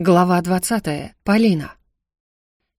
Глава 20. Полина.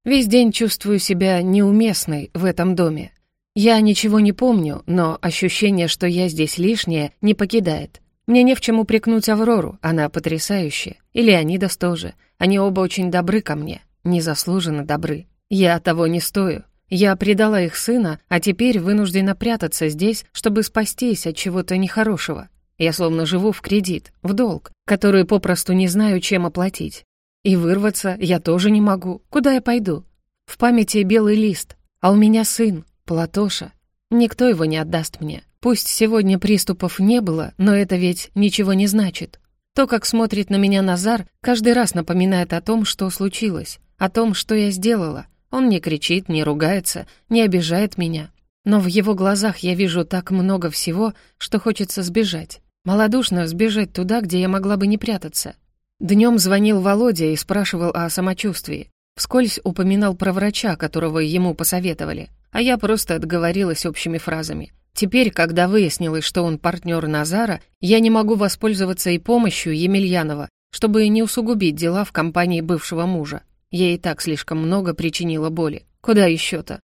Весь день чувствую себя неуместной в этом доме. Я ничего не помню, но ощущение, что я здесь лишняя, не покидает. Мне не в чем упрекнуть Аврору, она потрясающая. И Леонидас тоже. Они оба очень добры ко мне. Незаслуженно добры. Я того не стою. Я предала их сына, а теперь вынуждена прятаться здесь, чтобы спастись от чего-то нехорошего. Я словно живу в кредит, в долг, который попросту не знаю, чем оплатить. И вырваться я тоже не могу. Куда я пойду? В памяти белый лист, а у меня сын, Платоша. Никто его не отдаст мне. Пусть сегодня приступов не было, но это ведь ничего не значит. То, как смотрит на меня Назар, каждый раз напоминает о том, что случилось, о том, что я сделала. Он не кричит, не ругается, не обижает меня. Но в его глазах я вижу так много всего, что хочется сбежать. Малодушно сбежать туда, где я могла бы не прятаться. Днем звонил Володя и спрашивал о самочувствии. Вскользь упоминал про врача, которого ему посоветовали. А я просто отговорилась общими фразами. Теперь, когда выяснилось, что он партнер Назара, я не могу воспользоваться и помощью Емельянова, чтобы не усугубить дела в компании бывшего мужа. Ей и так слишком много причинило боли. Куда еще-то?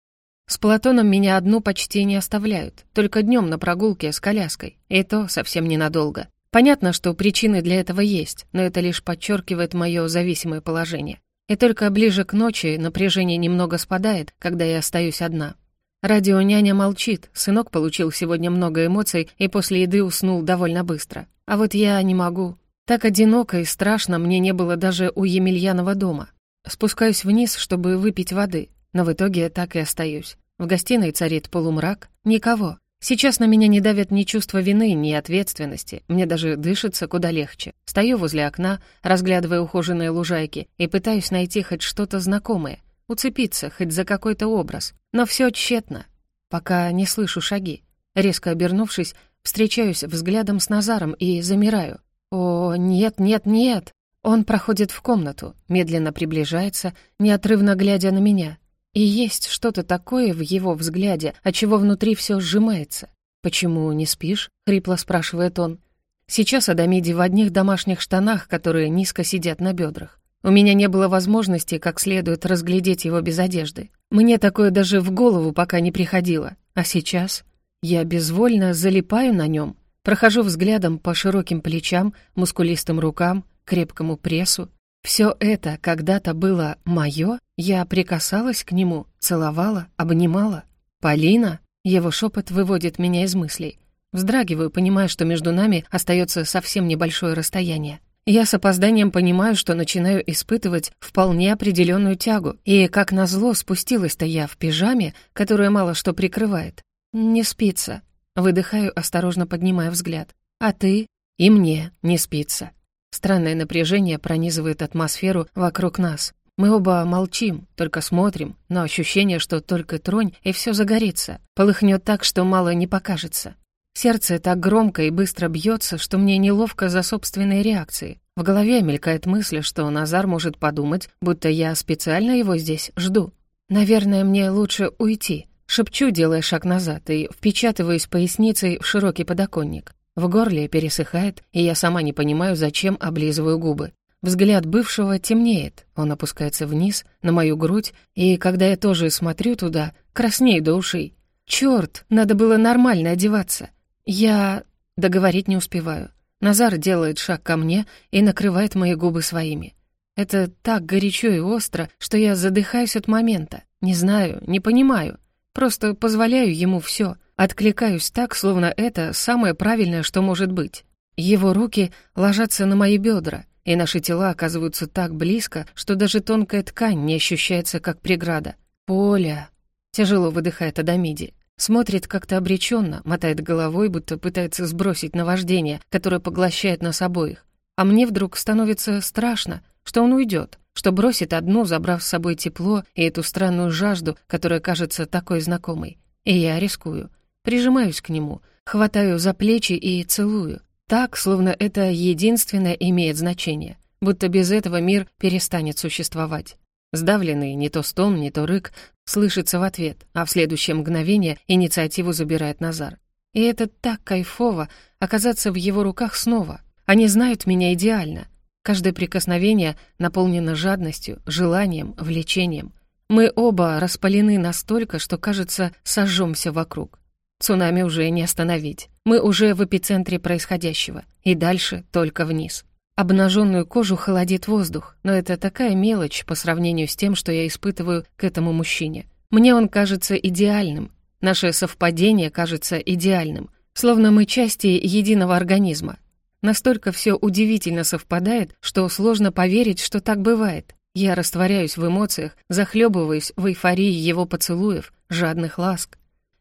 С Платоном меня одну почти не оставляют, только днем на прогулке с коляской, и то совсем ненадолго. Понятно, что причины для этого есть, но это лишь подчеркивает мое зависимое положение. И только ближе к ночи напряжение немного спадает, когда я остаюсь одна. Радио няня молчит, сынок получил сегодня много эмоций и после еды уснул довольно быстро. А вот я не могу. Так одиноко и страшно мне не было даже у Емельянова дома. Спускаюсь вниз, чтобы выпить воды, но в итоге так и остаюсь. В гостиной царит полумрак, никого. Сейчас на меня не давят ни чувство вины, ни ответственности. Мне даже дышится куда легче. Стою возле окна, разглядывая ухоженные лужайки, и пытаюсь найти хоть что-то знакомое, уцепиться хоть за какой-то образ. Но все тщетно. Пока не слышу шаги. Резко обернувшись, встречаюсь взглядом с Назаром и замираю. «О, нет, нет, нет!» Он проходит в комнату, медленно приближается, неотрывно глядя на меня. И есть что-то такое в его взгляде, от чего внутри все сжимается. «Почему не спишь?» — хрипло спрашивает он. Сейчас Адамиди в одних домашних штанах, которые низко сидят на бедрах. У меня не было возможности как следует разглядеть его без одежды. Мне такое даже в голову пока не приходило. А сейчас я безвольно залипаю на нем, прохожу взглядом по широким плечам, мускулистым рукам, крепкому прессу, все это когда-то было мое? Я прикасалась к нему, целовала, обнимала. «Полина?» Его шепот выводит меня из мыслей. Вздрагиваю, понимая, что между нами остается совсем небольшое расстояние. Я с опозданием понимаю, что начинаю испытывать вполне определенную тягу, и, как назло, спустилась-то я в пижаме, которая мало что прикрывает. Не спится. Выдыхаю, осторожно поднимая взгляд. А ты? И мне не спится. Странное напряжение пронизывает атмосферу вокруг нас. Мы оба молчим, только смотрим, но ощущение, что только тронь, и все загорится. Полыхнет так, что мало не покажется. Сердце так громко и быстро бьется, что мне неловко за собственные реакции. В голове мелькает мысль, что Назар может подумать, будто я специально его здесь жду. Наверное, мне лучше уйти. Шепчу, делая шаг назад, и впечатываюсь поясницей в широкий подоконник. В горле пересыхает, и я сама не понимаю, зачем облизываю губы. Взгляд бывшего темнеет, он опускается вниз, на мою грудь, и когда я тоже смотрю туда, краснею до ушей. Чёрт, надо было нормально одеваться. Я... договорить не успеваю. Назар делает шаг ко мне и накрывает мои губы своими. Это так горячо и остро, что я задыхаюсь от момента. Не знаю, не понимаю. Просто позволяю ему все — Откликаюсь так, словно это самое правильное, что может быть. Его руки ложатся на мои бедра, и наши тела оказываются так близко, что даже тонкая ткань не ощущается как преграда. «Поля!» — тяжело выдыхает Адамиди. Смотрит как-то обреченно, мотает головой, будто пытается сбросить наваждение, которое поглощает нас обоих. А мне вдруг становится страшно, что он уйдет, что бросит одну, забрав с собой тепло и эту странную жажду, которая кажется такой знакомой. И я рискую. Прижимаюсь к нему, хватаю за плечи и целую. Так, словно это единственное имеет значение. Будто без этого мир перестанет существовать. Сдавленный не то стон, не то рык слышится в ответ, а в следующее мгновение инициативу забирает Назар. И это так кайфово оказаться в его руках снова. Они знают меня идеально. Каждое прикосновение наполнено жадностью, желанием, влечением. Мы оба распалены настолько, что, кажется, сожжемся вокруг. Цунами уже не остановить. Мы уже в эпицентре происходящего. И дальше только вниз. Обнаженную кожу холодит воздух, но это такая мелочь по сравнению с тем, что я испытываю к этому мужчине. Мне он кажется идеальным. Наше совпадение кажется идеальным. Словно мы части единого организма. Настолько все удивительно совпадает, что сложно поверить, что так бывает. Я растворяюсь в эмоциях, захлебываюсь в эйфории его поцелуев, жадных ласк.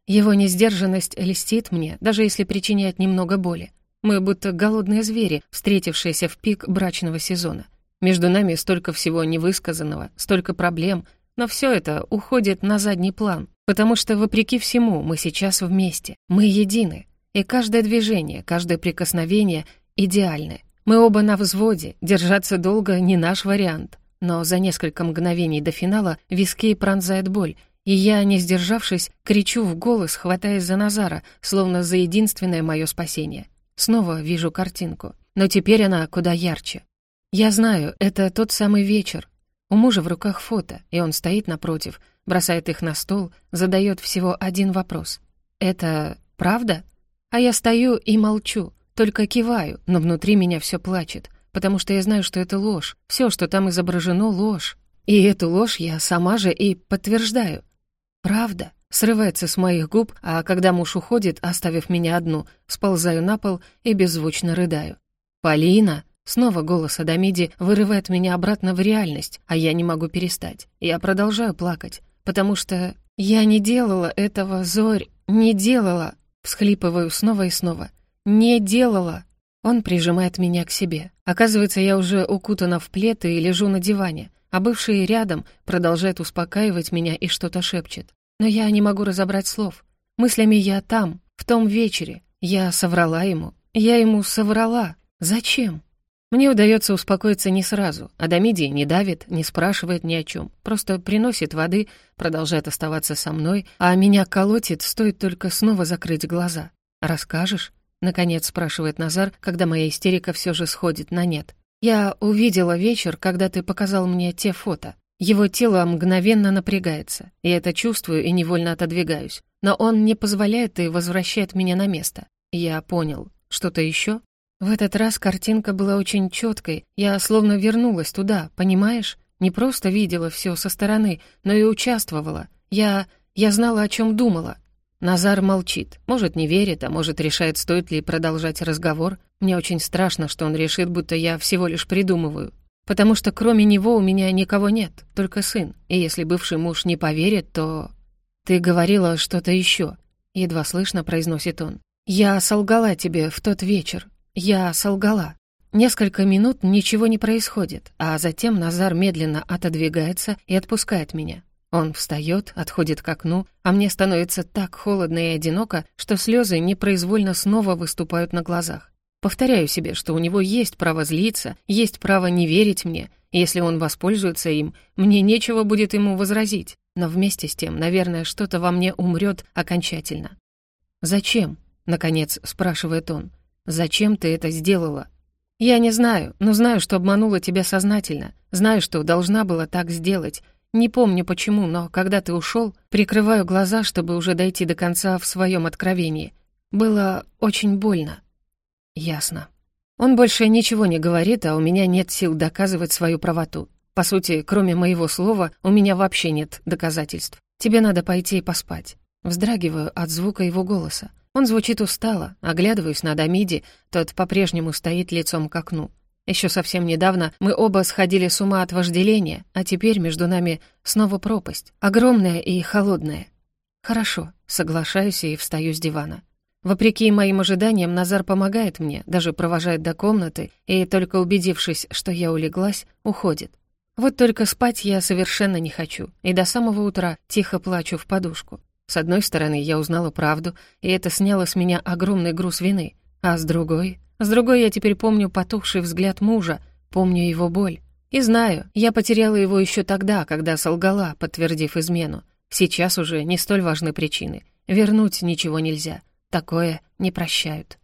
Его несдержанность льстит мне, даже если причиняет немного боли. Мы будто голодные звери, встретившиеся в пик брачного сезона. Между нами столько всего невысказанного, столько проблем, но все это уходит на задний план, потому что, вопреки всему, мы сейчас вместе, мы едины, и каждое движение, каждое прикосновение идеальны. Мы оба на взводе, держаться долго не наш вариант. Но за несколько мгновений до финала виски пронзает боль, и я, не сдержавшись, кричу в голос, хватаясь за Назара, словно за единственное мое спасение. Снова вижу картинку, но теперь она куда ярче. Я знаю, это тот самый вечер. У мужа в руках фото, и он стоит напротив, бросает их на стол, задает всего один вопрос. «Это правда?» А я стою и молчу, только киваю, но внутри меня все плачет, потому что я знаю, что это ложь, все, что там изображено, ложь. И эту ложь я сама же и подтверждаю. «Правда?» Срывается с моих губ, а когда муж уходит, оставив меня одну, сползаю на пол и беззвучно рыдаю. «Полина!» Снова голос Адамиди вырывает меня обратно в реальность, а я не могу перестать. Я продолжаю плакать, потому что я не делала этого, Зорь, не делала. Всхлипываю снова и снова. Не делала. Он прижимает меня к себе. Оказывается, я уже укутана в плед и лежу на диване а бывший рядом продолжает успокаивать меня и что-то шепчет. Но я не могу разобрать слов. Мыслями я там, в том вечере. Я соврала ему. Я ему соврала. Зачем? Мне удается успокоиться не сразу. Адамиди не давит, не спрашивает ни о чем. Просто приносит воды, продолжает оставаться со мной, а меня колотит, стоит только снова закрыть глаза. «Расскажешь?» — наконец спрашивает Назар, когда моя истерика все же сходит на нет. «Я увидела вечер, когда ты показал мне те фото. Его тело мгновенно напрягается. Я это чувствую и невольно отодвигаюсь. Но он не позволяет и возвращает меня на место. Я понял. Что-то еще? В этот раз картинка была очень четкой. Я словно вернулась туда, понимаешь? Не просто видела все со стороны, но и участвовала. Я... я знала, о чем думала. Назар молчит. Может, не верит, а может, решает, стоит ли продолжать разговор. Мне очень страшно, что он решит, будто я всего лишь придумываю. Потому что кроме него у меня никого нет, только сын. И если бывший муж не поверит, то... «Ты говорила что-то еще», — едва слышно произносит он. «Я солгала тебе в тот вечер. Я солгала». Несколько минут ничего не происходит, а затем Назар медленно отодвигается и отпускает меня. Он встает, отходит к окну, а мне становится так холодно и одиноко, что слезы непроизвольно снова выступают на глазах. Повторяю себе, что у него есть право злиться, есть право не верить мне. Если он воспользуется им, мне нечего будет ему возразить. Но вместе с тем, наверное, что-то во мне умрет окончательно. «Зачем?» — наконец спрашивает он. «Зачем ты это сделала?» «Я не знаю, но знаю, что обманула тебя сознательно. Знаю, что должна была так сделать. Не помню почему, но когда ты ушел, прикрываю глаза, чтобы уже дойти до конца в своем откровении. Было очень больно. Ясно. Он больше ничего не говорит, а у меня нет сил доказывать свою правоту. По сути, кроме моего слова, у меня вообще нет доказательств. Тебе надо пойти и поспать. Вздрагиваю от звука его голоса. Он звучит устало, оглядываюсь на Дамиди, тот по-прежнему стоит лицом к окну. Еще совсем недавно мы оба сходили с ума от вожделения, а теперь между нами снова пропасть, огромная и холодная. Хорошо, соглашаюсь и встаю с дивана. Вопреки моим ожиданиям, Назар помогает мне, даже провожает до комнаты, и, только убедившись, что я улеглась, уходит. Вот только спать я совершенно не хочу, и до самого утра тихо плачу в подушку. С одной стороны, я узнала правду, и это сняло с меня огромный груз вины, а с другой с другой я теперь помню потухший взгляд мужа, помню его боль. И знаю, я потеряла его еще тогда, когда солгала, подтвердив измену. Сейчас уже не столь важны причины. Вернуть ничего нельзя. Такое не прощают.